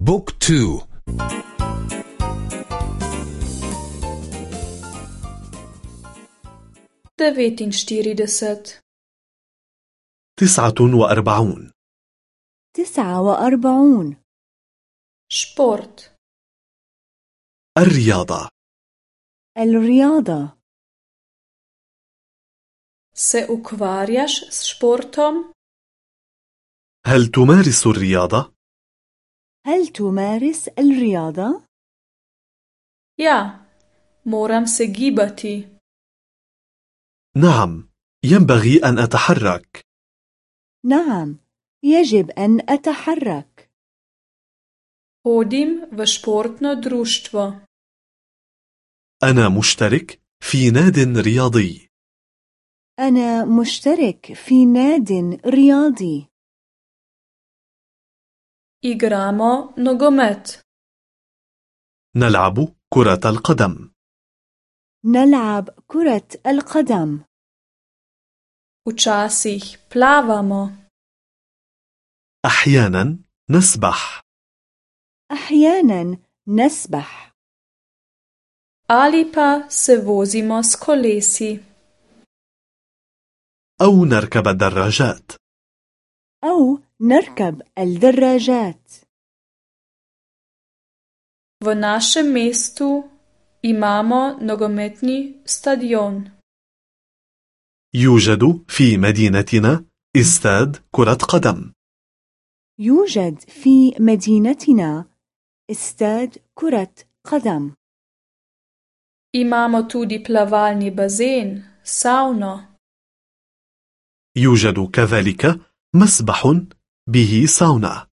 Book two. devetinštirideset تسعة وأربعون. تسعة وأربعون. Šport الرياضة. الرياضة. Se ukvarjaš s športom? هل تمارس الرياضة؟ هل تمارس الرياضة؟ Ja, moram se gibati. نعم ينبغي أن أتحرك نعم يجب أن أتحرك Hodim v športno društvo. أنا مشترك في ناد رياضي أنا مشترك في ناد رياضي Igramo nogomet. نلعب كرة القدم نلعب كرة القدم Včasih plavamo. أحيانا نسبح أحيانا نسبح Ali pa se vozimo s kolesi. أو نركب الدراجات أو نركب الدراجات V našem mestu imamo nogometni stadion. يوجد في مدينتنا استاد كرة قدم يوجد في مدينتنا استاد كرة قدم Imamo tudi plavalni bazen, savno. يوجد كذلك مسبح به ساونا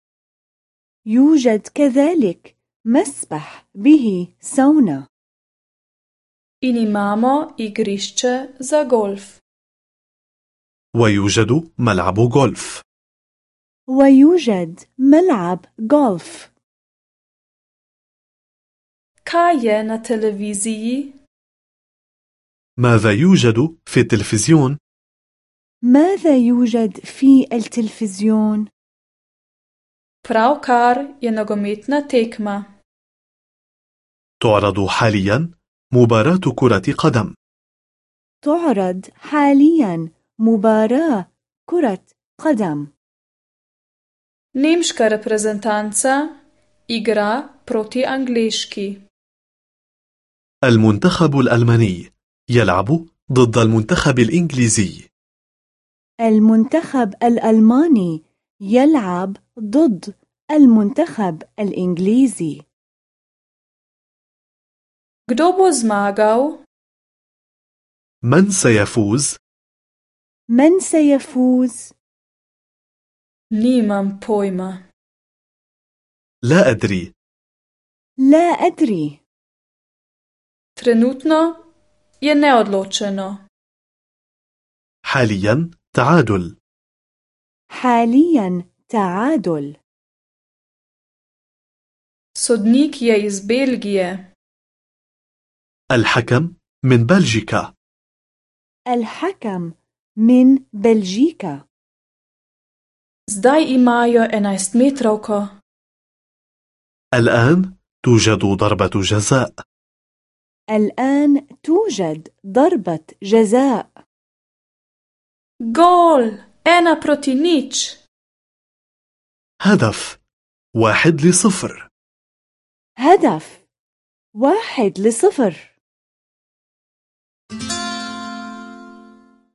يوجد كذلك مسبح به سونا In imamo igrišče za golf. ويوجد ملعب غولف ويوجد ملعب غولف Kaj je na televiziji? ماذا يوجد في التلفزيون؟ ماذا يوجد في التلفزيون؟ Pravkar je nogometna tekma. تعرض حاليا مباراة كرة قدم تعرض حاليا مباراة كرة قدم Nemška reprezentanca igra proti angliški. المنتخب الألماني يلعب ضد المنتخب الإنجليزي المنتخب الألماني يلعب ضد المنتخب الإنجليزي Kdo bo zmagal? من سيفوز؟ من سيفوز؟ Nimam pojma. لا أدري لا أدري Trenutno je neodločeno. حاليا تعادل. حاليا تعادل. Sodnik je iz Belgije. الحكم من بلجيكا. الحكم من بلجيكا. Zdaj imajo 11 metrovko. الآن توجد ضربة جزاء. الآن توجد ضربة جزاء. Gol! Ena proti nič. هدف واحد لصفر هدف واحد لصفر